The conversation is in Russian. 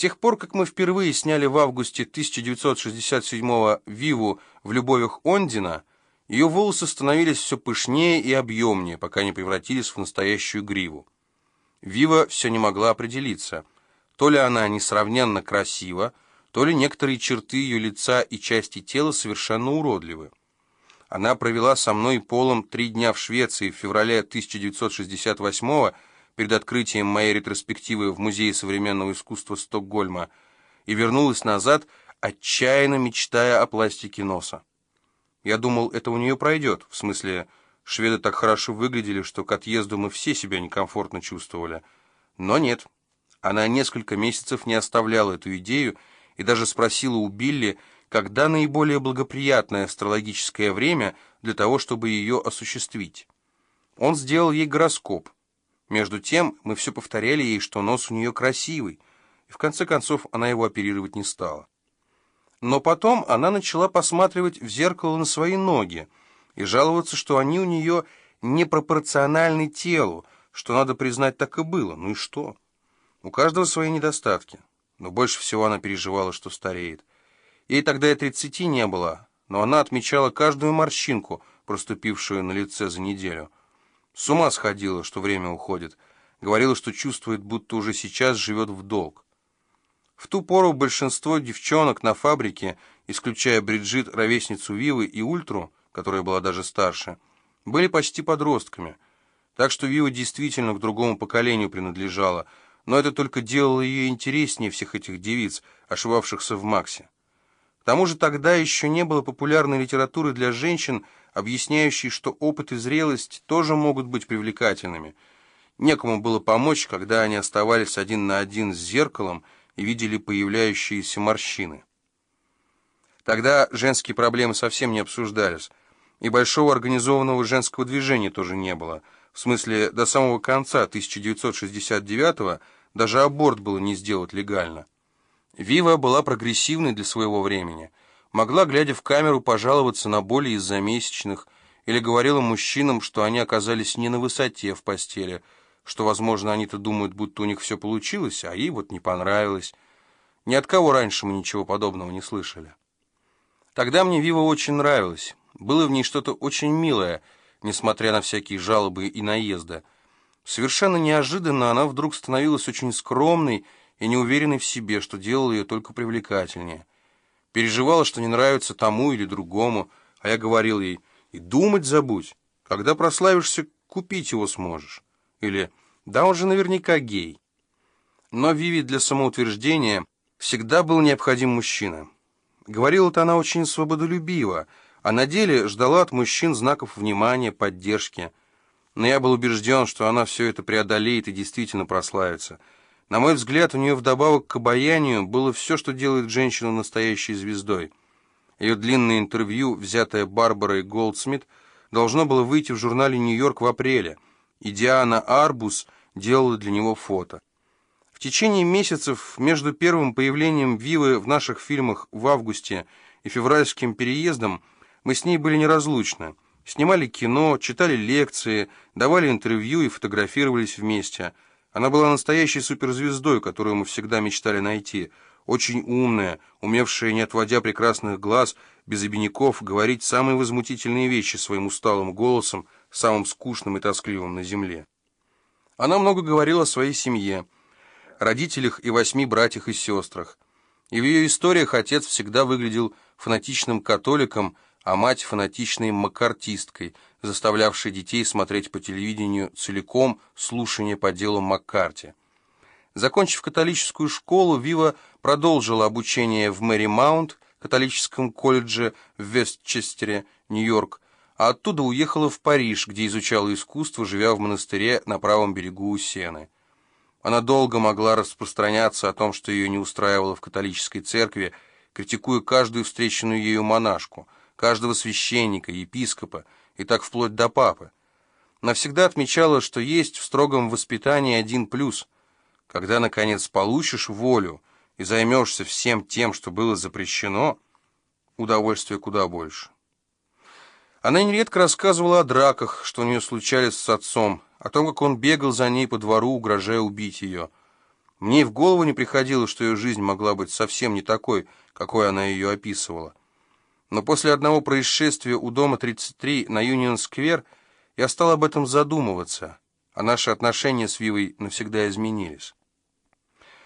тех пор, как мы впервые сняли в августе 1967-го «Виву» в «Любовях Ондина», ее волосы становились все пышнее и объемнее, пока не превратились в настоящую гриву. Вива все не могла определиться. То ли она несравненно красива, то ли некоторые черты ее лица и части тела совершенно уродливы. Она провела со мной полом три дня в Швеции в феврале 1968 перед открытием моей ретроспективы в Музее современного искусства Стокгольма и вернулась назад, отчаянно мечтая о пластике носа. Я думал, это у нее пройдет, в смысле, шведы так хорошо выглядели, что к отъезду мы все себя некомфортно чувствовали. Но нет, она несколько месяцев не оставляла эту идею и даже спросила у Билли, когда наиболее благоприятное астрологическое время для того, чтобы ее осуществить. Он сделал ей гороскоп. Между тем мы все повторяли ей, что нос у нее красивый, и в конце концов она его оперировать не стала. Но потом она начала посматривать в зеркало на свои ноги и жаловаться, что они у нее непропорциональны телу, что, надо признать, так и было. Ну и что? У каждого свои недостатки. Но больше всего она переживала, что стареет. Ей тогда и тридцати не было, но она отмечала каждую морщинку, проступившую на лице за неделю. С ума сходила, что время уходит. Говорила, что чувствует, будто уже сейчас живет в долг. В ту пору большинство девчонок на фабрике, исключая Бриджит, ровесницу Вивы и Ультру, которая была даже старше, были почти подростками. Так что Вива действительно к другому поколению принадлежала, но это только делало ее интереснее всех этих девиц, ошивавшихся в Максе. Тому же тогда еще не было популярной литературы для женщин, объясняющей, что опыт и зрелость тоже могут быть привлекательными. Некому было помочь, когда они оставались один на один с зеркалом и видели появляющиеся морщины. Тогда женские проблемы совсем не обсуждались, и большого организованного женского движения тоже не было. В смысле, до самого конца 1969-го даже аборт было не сделать легально. Вива была прогрессивной для своего времени. Могла, глядя в камеру, пожаловаться на боли из-за месячных, или говорила мужчинам, что они оказались не на высоте в постели, что, возможно, они-то думают, будто у них все получилось, а ей вот не понравилось. Ни от кого раньше мы ничего подобного не слышали. Тогда мне Вива очень нравилась. Было в ней что-то очень милое, несмотря на всякие жалобы и наезды. Совершенно неожиданно она вдруг становилась очень скромной и неуверенной в себе, что делало ее только привлекательнее. Переживала, что не нравится тому или другому, а я говорил ей, и думать забудь, когда прославишься, купить его сможешь. Или «да он же наверняка гей». Но Виви для самоутверждения всегда был необходим мужчина. Говорила-то она очень свободолюбиво, а на деле ждала от мужчин знаков внимания, поддержки. Но я был убежден, что она все это преодолеет и действительно прославится – на мой взгляд, у нее вдобавок к обаянию было все, что делает женщину настоящей звездой. Ее длинное интервью, взятое Барбарой Голдсмит, должно было выйти в журнале «Нью-Йорк» в апреле, и Диана Арбус делала для него фото. В течение месяцев между первым появлением Вивы в наших фильмах в августе и февральским переездом мы с ней были неразлучны. Снимали кино, читали лекции, давали интервью и фотографировались вместе – она была настоящей суперзвездой, которую мы всегда мечтали найти. Очень умная, умевшая, не отводя прекрасных глаз, без обиняков, говорить самые возмутительные вещи своим усталым голосом, самым скучным и тоскливым на земле. Она много говорила о своей семье, родителях и восьми братьях и сестрах. И в ее историях отец всегда выглядел фанатичным католиком, а мать фанатичной маккартисткой, заставлявшей детей смотреть по телевидению целиком слушание по делу Маккарти. Закончив католическую школу, Вива продолжила обучение в Мэри Маунт, католическом колледже в Вестчестере, Нью-Йорк, а оттуда уехала в Париж, где изучала искусство, живя в монастыре на правом берегу Сены. Она долго могла распространяться о том, что ее не устраивало в католической церкви, критикуя каждую встреченную ею монашку – каждого священника, епископа, и так вплоть до папы. Навсегда отмечала, что есть в строгом воспитании один плюс. Когда, наконец, получишь волю и займешься всем тем, что было запрещено, удовольствия куда больше. Она нередко рассказывала о драках, что у нее случались с отцом, о том, как он бегал за ней по двору, угрожая убить ее. Мне и в голову не приходило, что ее жизнь могла быть совсем не такой, какой она ее описывала. Но после одного происшествия у дома 33 на Юнион-сквер я стал об этом задумываться, а наши отношения с Вивой навсегда изменились.